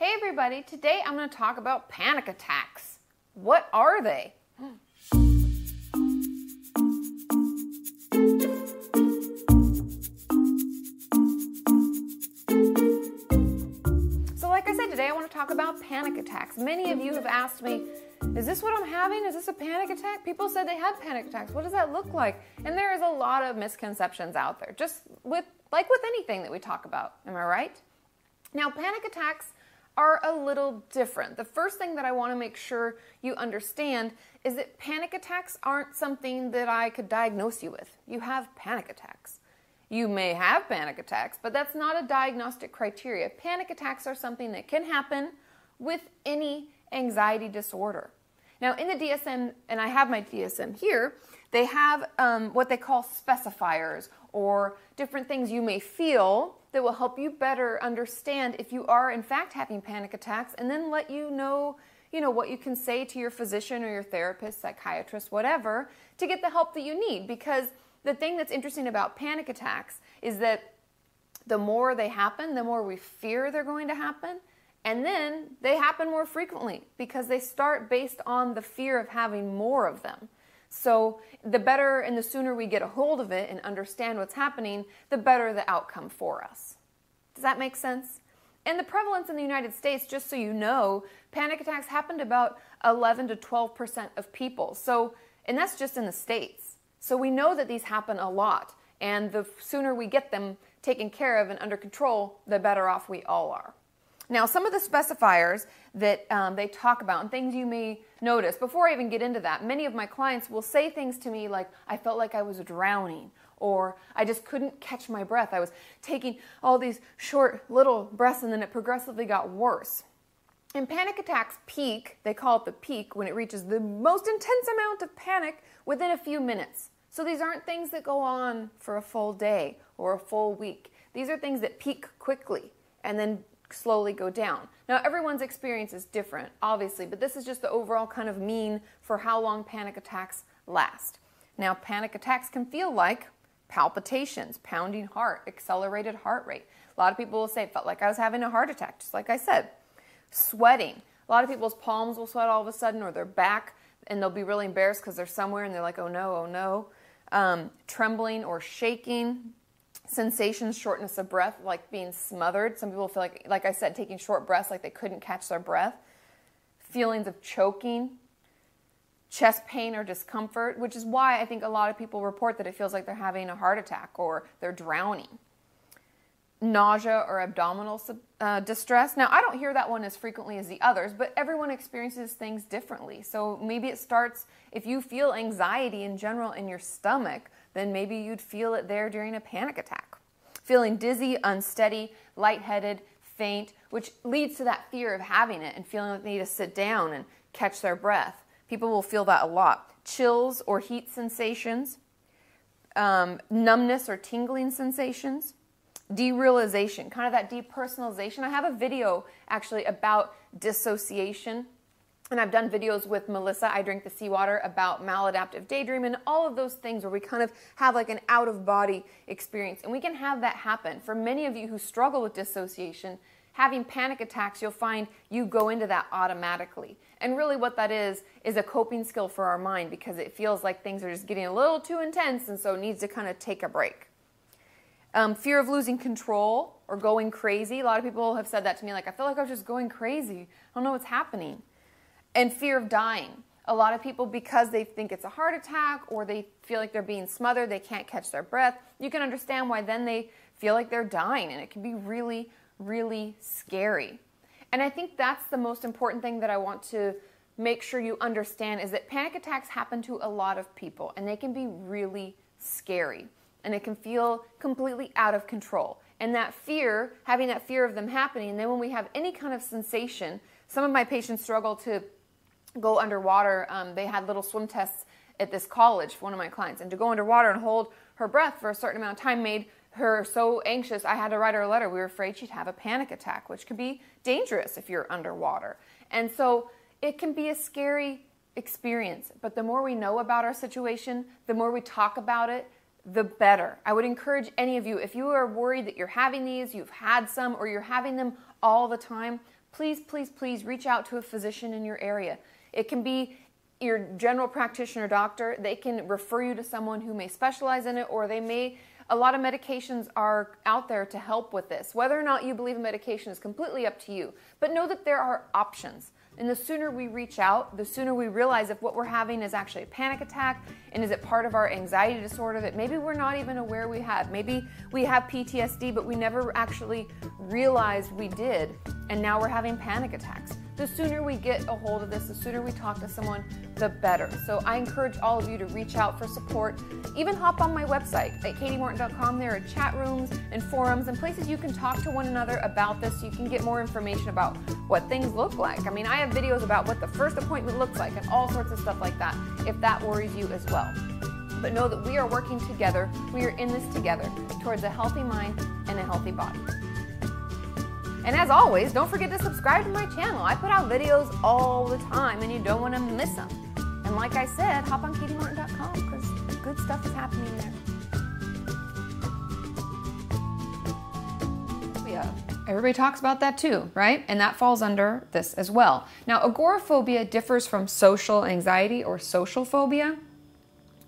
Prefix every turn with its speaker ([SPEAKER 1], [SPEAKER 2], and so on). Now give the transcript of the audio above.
[SPEAKER 1] Hey everybody, today I'm going to talk about panic attacks. What are they? So, like I said, today I want to talk about panic attacks. Many of you have asked me, is this what I'm having? Is this a panic attack? People said they had panic attacks. What does that look like? And there is a lot of misconceptions out there, just with like with anything that we talk about. Am I right? Now, panic attacks are a little different. The first thing that I want to make sure you understand is that panic attacks aren't something that I could diagnose you with. You have panic attacks. You may have panic attacks, but that's not a diagnostic criteria. Panic attacks are something that can happen with any anxiety disorder. Now, in the DSM, and I have my DSM here, they have um, what they call specifiers or different things you may feel that will help you better understand if you are in fact having panic attacks and then let you know you know what you can say to your physician or your therapist psychiatrist whatever to get the help that you need. Because the thing that's interesting about panic attacks is that the more they happen the more we fear they're going to happen. And then they happen more frequently because they start based on the fear of having more of them so, the better and the sooner we get a hold of it and understand what's happening, the better the outcome for us. Does that make sense? And the prevalence in the United States, just so you know, panic attacks happen to about 11 to 12% of people. So, and that's just in the States. So, we know that these happen a lot. And the sooner we get them taken care of and under control, the better off we all are. Now, some of the specifiers that um, they talk about and things you may notice, before I even get into that, many of my clients will say things to me like, I felt like I was drowning, or I just couldn't catch my breath. I was taking all these short little breaths and then it progressively got worse. And panic attacks peak, they call it the peak, when it reaches the most intense amount of panic within a few minutes. So these aren't things that go on for a full day or a full week. These are things that peak quickly and then slowly go down. Now, everyone's experience is different, obviously, but this is just the overall kind of mean for how long panic attacks last. Now, panic attacks can feel like palpitations, pounding heart, accelerated heart rate. A lot of people will say it felt like I was having a heart attack, just like I said. Sweating. A lot of people's palms will sweat all of a sudden, or their back, and they'll be really embarrassed because they're somewhere and they're like, oh no, oh no. Um, trembling or shaking, sensations, shortness of breath, like being smothered. Some people feel like, like I said, taking short breaths, like they couldn't catch their breath. Feelings of choking, chest pain or discomfort, which is why I think a lot of people report that it feels like they're having a heart attack or they're drowning. Nausea or abdominal uh, distress. Now, I don't hear that one as frequently as the others, but everyone experiences things differently. So maybe it starts if you feel anxiety in general in your stomach then maybe you'd feel it there during a panic attack. Feeling dizzy, unsteady, lightheaded, faint, which leads to that fear of having it and feeling like they need to sit down and catch their breath. People will feel that a lot. Chills or heat sensations, um, numbness or tingling sensations, derealization, kind of that depersonalization. I have a video actually about dissociation and I've done videos with Melissa, I Drink the Seawater, about maladaptive daydream and all of those things where we kind of have like an out of body experience. And we can have that happen. For many of you who struggle with dissociation, having panic attacks, you'll find you go into that automatically. And really, what that is, is a coping skill for our mind because it feels like things are just getting a little too intense and so it needs to kind of take a break. Um, fear of losing control or going crazy. A lot of people have said that to me, like, I feel like I was just going crazy. I don't know what's happening and fear of dying. A lot of people, because they think it's a heart attack or they feel like they're being smothered, they can't catch their breath, you can understand why then they feel like they're dying, and it can be really, really scary. And I think that's the most important thing that I want to make sure you understand is that panic attacks happen to a lot of people, and they can be really scary, and it can feel completely out of control. And that fear, having that fear of them happening, and then when we have any kind of sensation, some of my patients struggle to go underwater. Um, they had little swim tests at this college for one of my clients, and to go underwater and hold her breath for a certain amount of time made her so anxious. I had to write her a letter. We were afraid she'd have a panic attack, which could be dangerous if you're underwater. And so it can be a scary experience. But the more we know about our situation, the more we talk about it, the better. I would encourage any of you, if you are worried that you're having these, you've had some, or you're having them all the time, please, please, please reach out to a physician in your area. It can be your general practitioner doctor. They can refer you to someone who may specialize in it, or they may. A lot of medications are out there to help with this. Whether or not you believe a medication is completely up to you, but know that there are options. And the sooner we reach out, the sooner we realize if what we're having is actually a panic attack and is it part of our anxiety disorder that maybe we're not even aware we have. Maybe we have PTSD, but we never actually realized we did, and now we're having panic attacks the sooner we get a hold of this, the sooner we talk to someone, the better. So I encourage all of you to reach out for support. Even hop on my website at katimorton.com. There are chat rooms and forums and places you can talk to one another about this. You can get more information about what things look like. I mean, I have videos about what the first appointment looks like and all sorts of stuff like that if that worries you as well. But know that we are working together, we are in this together towards a healthy mind and a healthy body. And as always, don't forget to subscribe to my channel. I put out videos all the time and you don't want to miss them. And like I said, hop on katimorton.com because good stuff is happening there. Everybody talks about that too, right? And that falls under this as well. Now, agoraphobia differs from social anxiety or social phobia.